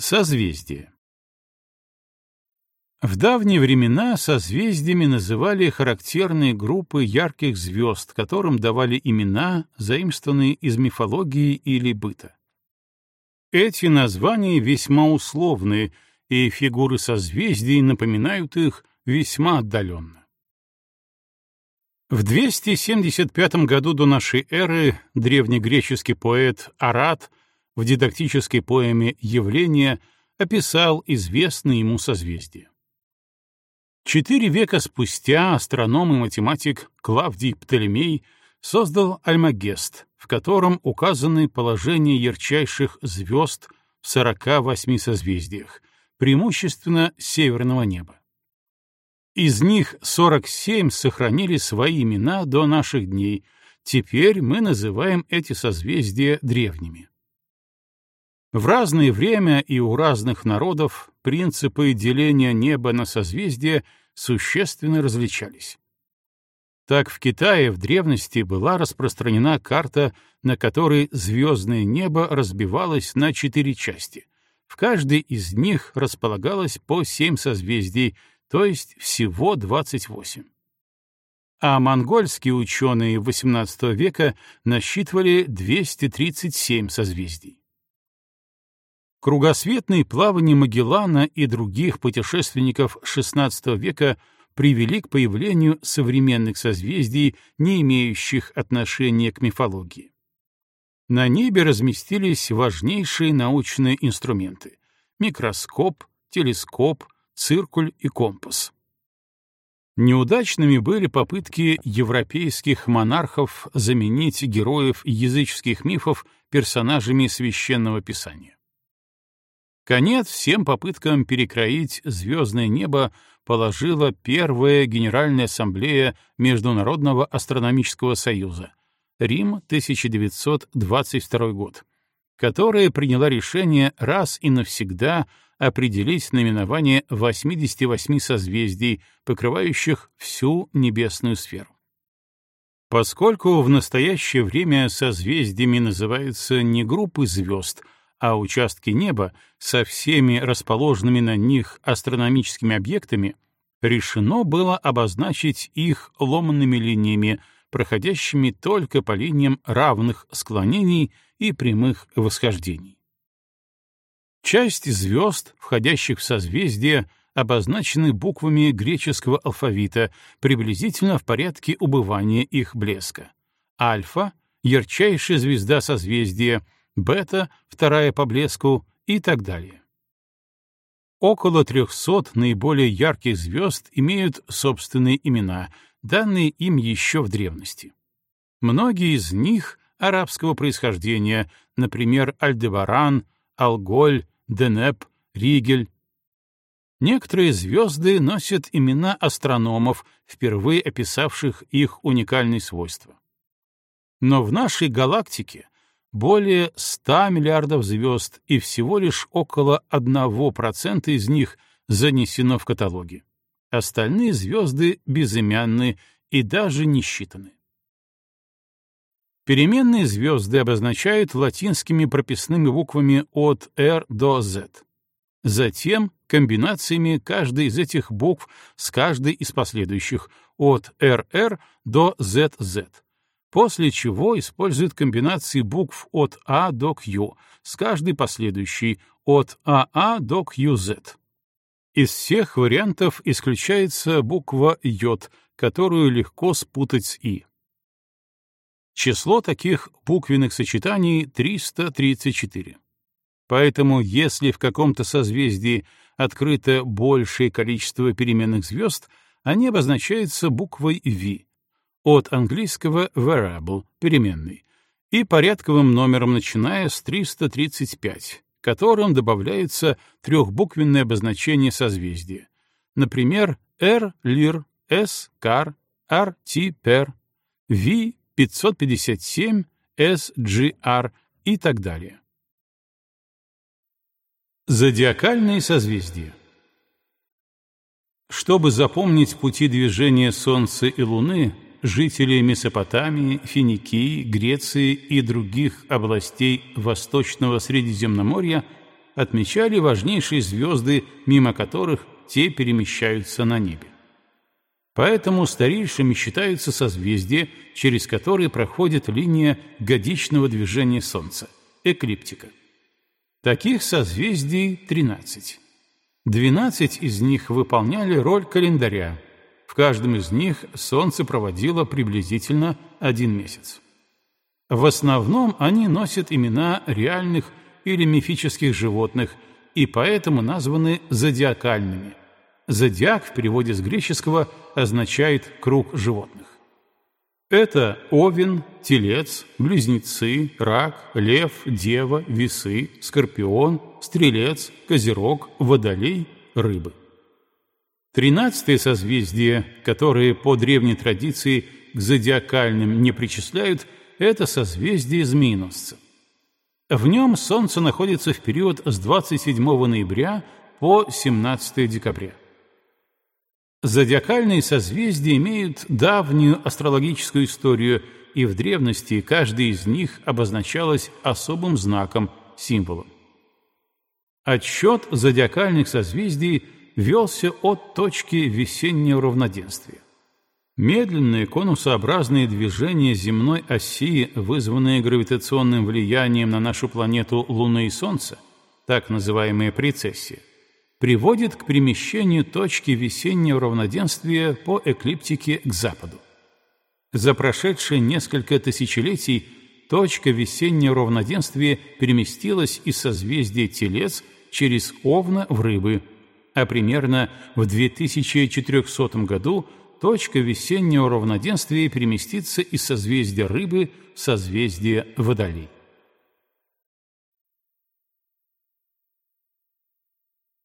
Созвездие. В давние времена созвездиями называли характерные группы ярких звезд, которым давали имена, заимствованные из мифологии или быта. Эти названия весьма условны, и фигуры созвездий напоминают их весьма отдаленно. В 275 году до нашей эры древнегреческий поэт Арат в дидактической поэме «Явление» описал известное ему созвездие. Четыре века спустя астроном и математик Клавдий Птолемей создал Альмагест, в котором указаны положения ярчайших звезд в 48 созвездиях, преимущественно северного неба. Из них 47 сохранили свои имена до наших дней, теперь мы называем эти созвездия древними. В разное время и у разных народов принципы деления неба на созвездия существенно различались. Так в Китае в древности была распространена карта, на которой звездное небо разбивалось на четыре части. В каждой из них располагалось по семь созвездий, то есть всего 28. А монгольские ученые XVIII века насчитывали 237 созвездий. Кругосветные плавания Магеллана и других путешественников XVI века привели к появлению современных созвездий, не имеющих отношения к мифологии. На небе разместились важнейшие научные инструменты — микроскоп, телескоп, циркуль и компас. Неудачными были попытки европейских монархов заменить героев языческих мифов персонажами священного писания. Конец всем попыткам перекроить звездное небо положила Первая Генеральная Ассамблея Международного Астрономического Союза, Рим, 1922 год, которая приняла решение раз и навсегда определить наименование 88 созвездий, покрывающих всю небесную сферу. Поскольку в настоящее время созвездиями называются не группы звезд — а участки неба со всеми расположенными на них астрономическими объектами решено было обозначить их ломанными линиями, проходящими только по линиям равных склонений и прямых восхождений. Часть звезд, входящих в созвездие, обозначены буквами греческого алфавита приблизительно в порядке убывания их блеска. Альфа — ярчайшая звезда созвездия — бета, вторая по блеску и так далее. Около 300 наиболее ярких звезд имеют собственные имена, данные им еще в древности. Многие из них арабского происхождения, например, Альдебаран, Алголь, Денеп, Ригель. Некоторые звезды носят имена астрономов, впервые описавших их уникальные свойства. Но в нашей галактике более 100 миллиардов звезд, и всего лишь около 1% из них занесено в каталоги. Остальные звезды безымянны и даже не считаны. Переменные звезды обозначают латинскими прописными буквами от R до Z. Затем комбинациями каждой из этих букв с каждой из последующих от RR до ZZ после чего используют комбинации букв от А до Q, с каждой последующей от АА до QZ. Из всех вариантов исключается буква J, которую легко спутать с И. Число таких буквенных сочетаний 334. Поэтому если в каком-то созвездии открыто большее количество переменных звезд, они обозначаются буквой V, от английского variable — переменный, и порядковым номером, начиная с 335, которым добавляется трехбуквенное обозначение созвездия. Например, R — Lir, S — Car, R — T — Per, V — 557, S — GR и так далее. Зодиакальные созвездия Чтобы запомнить пути движения Солнца и Луны, жители Месопотамии, Финикии, Греции и других областей Восточного Средиземноморья отмечали важнейшие звезды, мимо которых те перемещаются на небе. Поэтому старейшими считаются созвездия, через которые проходит линия годичного движения Солнца – эклиптика. Таких созвездий 13. 12 из них выполняли роль календаря. Каждом из них Солнце проводило приблизительно один месяц. В основном они носят имена реальных или мифических животных и поэтому названы зодиакальными. Зодиак в переводе с греческого означает «круг животных». Это овен, телец, близнецы, рак, лев, дева, весы, скорпион, стрелец, козерог, водолей, рыбы. Тринадцатое созвездие, которое по древней традиции к зодиакальным не причисляют, это созвездие Змееносца. В нем Солнце находится в период с 27 ноября по 17 декабря. Зодиакальные созвездия имеют давнюю астрологическую историю, и в древности каждый из них обозначалось особым знаком, символом. Отсчет зодиакальных созвездий велся от точки весеннего равноденствия. Медленные конусообразные движения земной оси, вызванные гравитационным влиянием на нашу планету Луны и Солнца, так называемая прецессия, приводит к перемещению точки весеннего равноденствия по эклиптике к западу. За прошедшие несколько тысячелетий точка весеннего равноденствия переместилась из созвездия Телец через Овна в Рыбы, а примерно в 2400 году точка весеннего равноденствия переместится из созвездия Рыбы в созвездие Водолей.